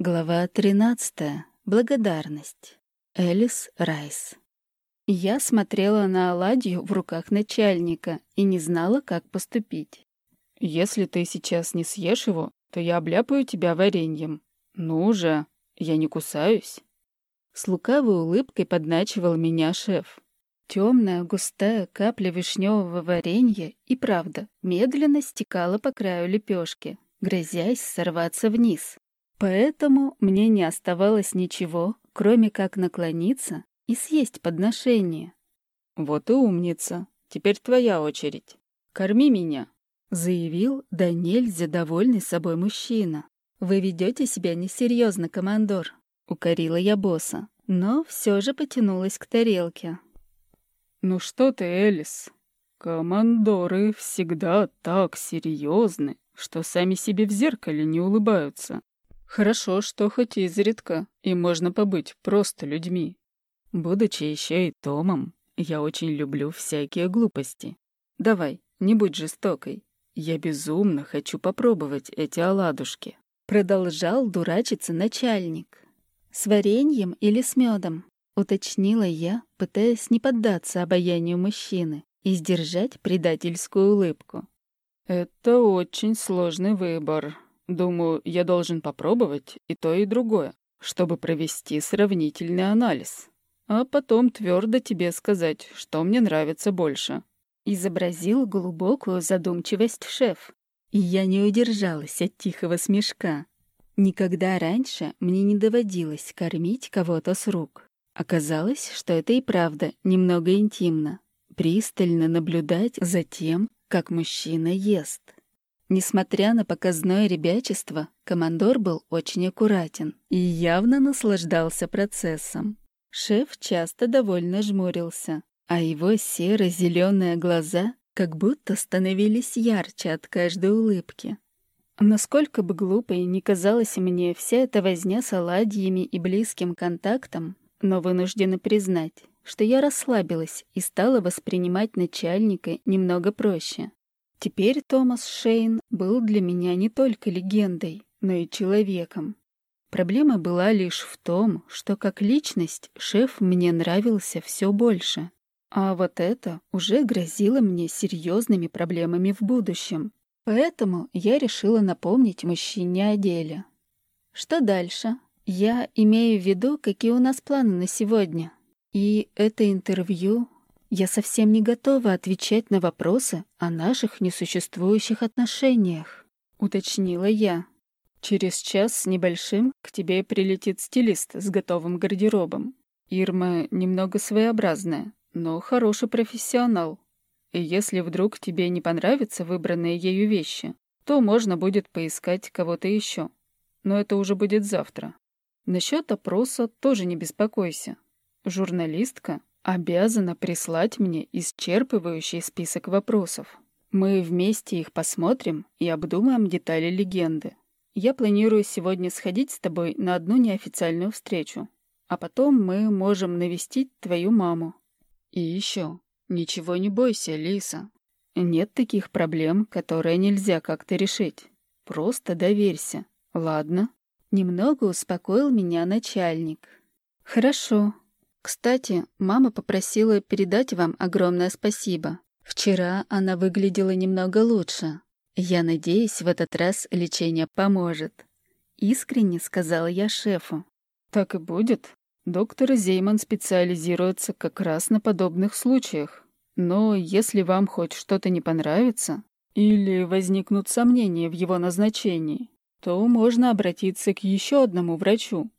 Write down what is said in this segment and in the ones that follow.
Глава 13. Благодарность. Элис Райс. Я смотрела на оладью в руках начальника и не знала, как поступить. «Если ты сейчас не съешь его, то я обляпаю тебя вареньем. Ну же, я не кусаюсь». С лукавой улыбкой подначивал меня шеф. Темная густая капля вишневого варенья и правда медленно стекала по краю лепешки, грозясь сорваться вниз. Поэтому мне не оставалось ничего, кроме как наклониться и съесть подношение. «Вот и умница. Теперь твоя очередь. Корми меня», — заявил да нельзя довольный собой мужчина. «Вы ведете себя несерьезно, командор», — укорила я босса, но все же потянулась к тарелке. «Ну что ты, Элис? Командоры всегда так серьезны, что сами себе в зеркале не улыбаются. Хорошо, что хоть изредка, и можно побыть просто людьми. Будучи еще и Томом, я очень люблю всякие глупости. Давай, не будь жестокой. Я безумно хочу попробовать эти оладушки. Продолжал дурачиться начальник. С вареньем или с медом? Уточнила я, пытаясь не поддаться обаянию мужчины и сдержать предательскую улыбку. Это очень сложный выбор, Думаю, я должен попробовать и то, и другое, чтобы провести сравнительный анализ. А потом твердо тебе сказать, что мне нравится больше. Изобразил глубокую задумчивость шеф. И я не удержалась от тихого смешка. Никогда раньше мне не доводилось кормить кого-то с рук. Оказалось, что это и правда немного интимно. Пристально наблюдать за тем, как мужчина ест. Несмотря на показное ребячество, командор был очень аккуратен и явно наслаждался процессом. Шеф часто довольно жмурился, а его серо-зеленые глаза как будто становились ярче от каждой улыбки. Насколько бы глупой ни казалась мне вся эта возня с оладьями и близким контактом, но вынуждена признать, что я расслабилась и стала воспринимать начальника немного проще. Теперь Томас Шейн был для меня не только легендой, но и человеком. Проблема была лишь в том, что как личность шеф мне нравился все больше. А вот это уже грозило мне серьезными проблемами в будущем. Поэтому я решила напомнить мужчине о деле. Что дальше? Я имею в виду, какие у нас планы на сегодня. И это интервью я совсем не готова отвечать на вопросы о наших несуществующих отношениях, уточнила я. Через час с небольшим к тебе прилетит стилист с готовым гардеробом. Ирма немного своеобразная, но хороший профессионал. И если вдруг тебе не понравятся выбранные ею вещи, то можно будет поискать кого-то еще. Но это уже будет завтра. Насчет опроса тоже не беспокойся. Журналистка обязана прислать мне исчерпывающий список вопросов. Мы вместе их посмотрим и обдумаем детали легенды. Я планирую сегодня сходить с тобой на одну неофициальную встречу, а потом мы можем навестить твою маму. И еще, ничего не бойся, Лиса. Нет таких проблем, которые нельзя как-то решить. Просто доверься, ладно? Немного успокоил меня начальник. Хорошо, кстати, мама попросила передать вам огромное спасибо. Вчера она выглядела немного лучше. Я надеюсь, в этот раз лечение поможет. Искренне сказала я шефу. Так и будет. Доктор Зейман специализируется как раз на подобных случаях. Но если вам хоть что-то не понравится или возникнут сомнения в его назначении, то можно обратиться к еще одному врачу.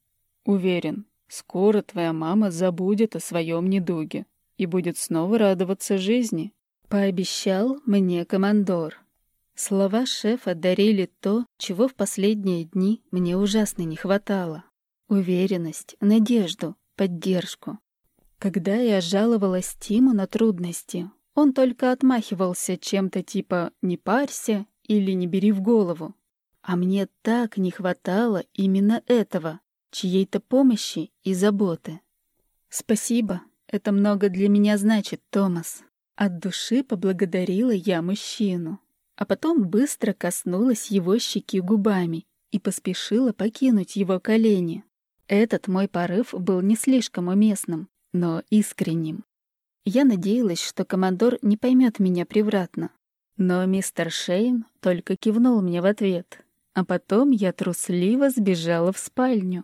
Уверен, Скоро твоя мама забудет о своем недуге и будет снова радоваться жизни. Пообещал мне командор. Слова шефа дарили то, чего в последние дни мне ужасно не хватало. Уверенность, надежду, поддержку. Когда я жаловалась Тиму на трудности, он только отмахивался чем-то типа «не парься» или «не бери в голову». А мне так не хватало именно этого чьей-то помощи и заботы. «Спасибо, это много для меня значит, Томас». От души поблагодарила я мужчину, а потом быстро коснулась его щеки губами и поспешила покинуть его колени. Этот мой порыв был не слишком уместным, но искренним. Я надеялась, что командор не поймет меня превратно. Но мистер Шейн только кивнул мне в ответ, а потом я трусливо сбежала в спальню.